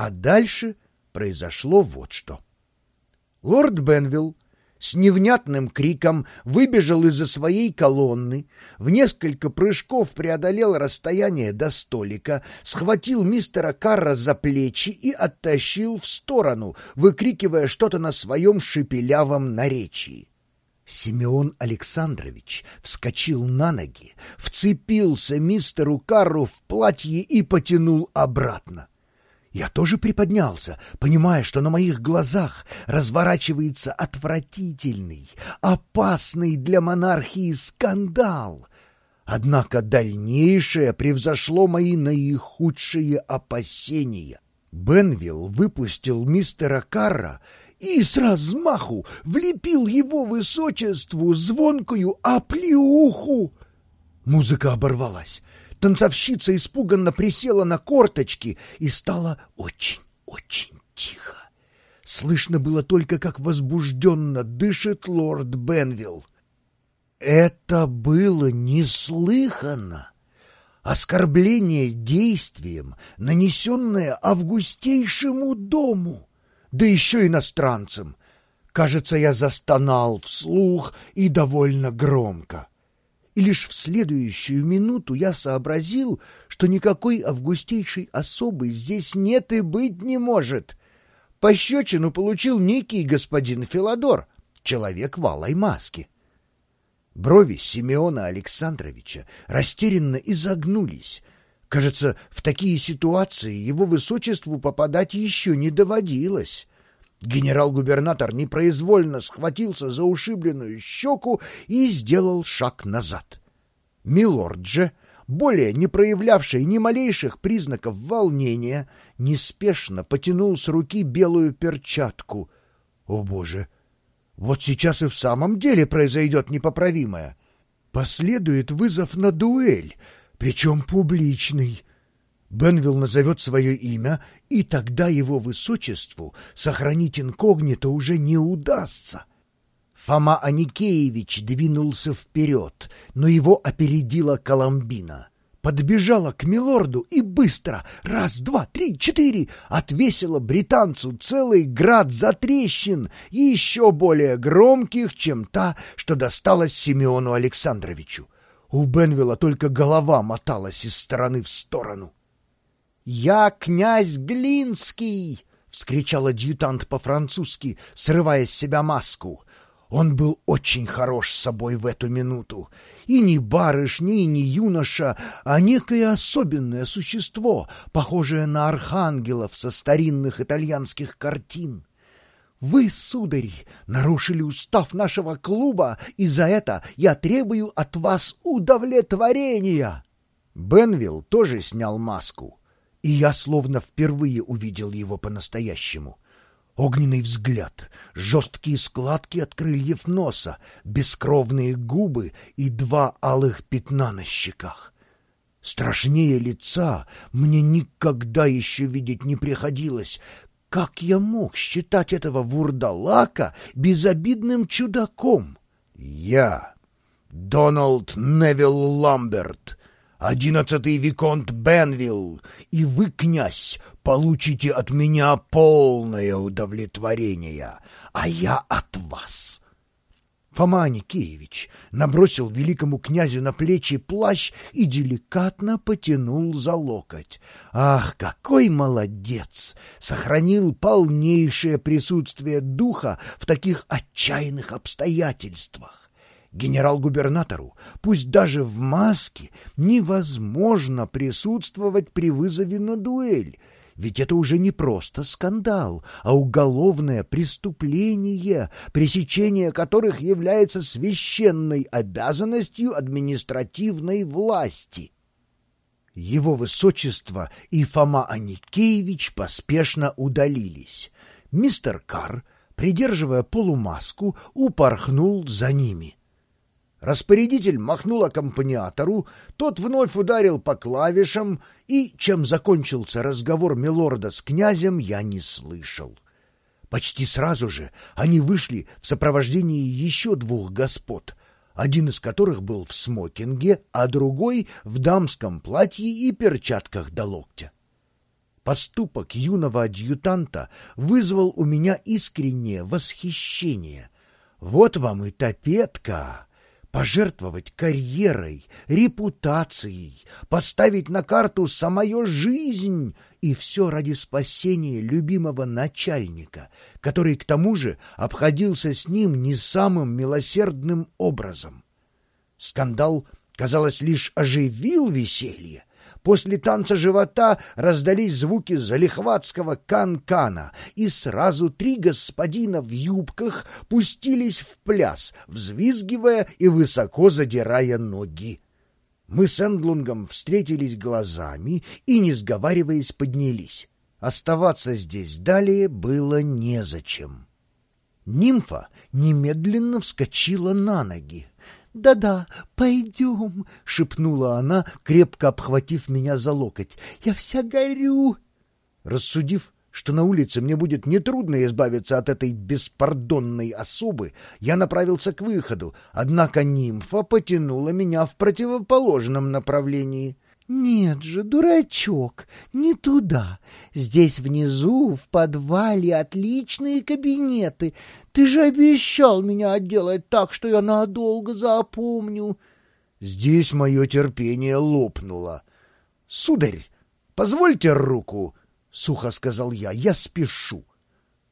А дальше произошло вот что. Лорд Бенвилл с невнятным криком выбежал из-за своей колонны, в несколько прыжков преодолел расстояние до столика, схватил мистера Карра за плечи и оттащил в сторону, выкрикивая что-то на своем шепелявом наречии. Симеон Александрович вскочил на ноги, вцепился мистеру Карру в платье и потянул обратно. Я тоже приподнялся, понимая, что на моих глазах разворачивается отвратительный, опасный для монархии скандал. Однако дальнейшее превзошло мои наихудшие опасения. Бенвилл выпустил мистера Карра и с размаху влепил его высочеству звонкую оплеуху. Музыка оборвалась. Танцовщица испуганно присела на корточки и стала очень-очень тихо. Слышно было только, как возбужденно дышит лорд Бенвилл. Это было неслыханно. Оскорбление действием, нанесенное августейшему дому, да еще иностранцам. Кажется, я застонал вслух и довольно громко и лишь в следующую минуту я сообразил, что никакой августейшей особы здесь нет и быть не может. Пощечину получил некий господин Филадор, человек в алой маске. Брови Симеона Александровича растерянно изогнулись. Кажется, в такие ситуации его высочеству попадать еще не доводилось. Генерал-губернатор непроизвольно схватился за ушибленную щеку и сделал шаг назад. Милорд же, более не проявлявший ни малейших признаков волнения, неспешно потянул с руки белую перчатку. О, Боже! Вот сейчас и в самом деле произойдет непоправимое. Последует вызов на дуэль, причем публичный. Бенвилл назовет свое имя, и тогда его высочеству сохранить инкогнито уже не удастся. Фома Аникеевич двинулся вперед, но его опередила Коломбина. Подбежала к милорду и быстро, раз, два, три, четыре, отвесила британцу целый град затрещин, еще более громких, чем та, что досталась Симеону Александровичу. У Бенвилла только голова моталась из стороны в сторону. «Я князь Глинский!» — вскричал адъютант по-французски, срывая с себя маску. Он был очень хорош с собой в эту минуту. И не барышня, и не юноша, а некое особенное существо, похожее на архангелов со старинных итальянских картин. Вы, сударь, нарушили устав нашего клуба, и за это я требую от вас удовлетворения. Бенвилл тоже снял маску и я словно впервые увидел его по-настоящему. Огненный взгляд, жесткие складки от крыльев носа, бескровные губы и два алых пятна на щеках. Страшнее лица мне никогда еще видеть не приходилось. Как я мог считать этого вурдалака безобидным чудаком? Я, Дональд Невилл Ламберт, одиннадцатый Виконт Бенвилл, и вы, князь, получите от меня полное удовлетворение, а я от вас». Фома Никеевич набросил великому князю на плечи плащ и деликатно потянул за локоть. Ах, какой молодец! Сохранил полнейшее присутствие духа в таких отчаянных обстоятельствах генерал-губернатору, пусть даже в маске, невозможно присутствовать при вызове на дуэль, ведь это уже не просто скандал, а уголовное преступление, пресечение которых является священной обязанностью административной власти. Его высочество и Фома Аникеевич поспешно удалились. Мистер Карр, придерживая полумаску, упорхнул за ними — Распорядитель махнул аккомпаниатору, тот вновь ударил по клавишам, и, чем закончился разговор милорда с князем, я не слышал. Почти сразу же они вышли в сопровождении еще двух господ, один из которых был в смокинге, а другой — в дамском платье и перчатках до локтя. Поступок юного адъютанта вызвал у меня искреннее восхищение. Вот вам и топетка! Пожертвовать карьерой, репутацией, поставить на карту самую жизнь — и все ради спасения любимого начальника, который к тому же обходился с ним не самым милосердным образом. Скандал, казалось, лишь оживил веселье, После танца живота раздались звуки залихватского кан-кана, и сразу три господина в юбках пустились в пляс, взвизгивая и высоко задирая ноги. Мы с Эндлунгом встретились глазами и, не сговариваясь, поднялись. Оставаться здесь далее было незачем. Нимфа немедленно вскочила на ноги. «Да-да, пойдем», — шепнула она, крепко обхватив меня за локоть. «Я вся горю». Рассудив, что на улице мне будет нетрудно избавиться от этой беспардонной особы, я направился к выходу, однако нимфа потянула меня в противоположном направлении. «Нет же, дурачок, не туда. Здесь внизу, в подвале, отличные кабинеты. Ты же обещал меня отделать так, что я надолго запомню». Здесь мое терпение лопнуло. «Сударь, позвольте руку», — сухо сказал я, — «я спешу».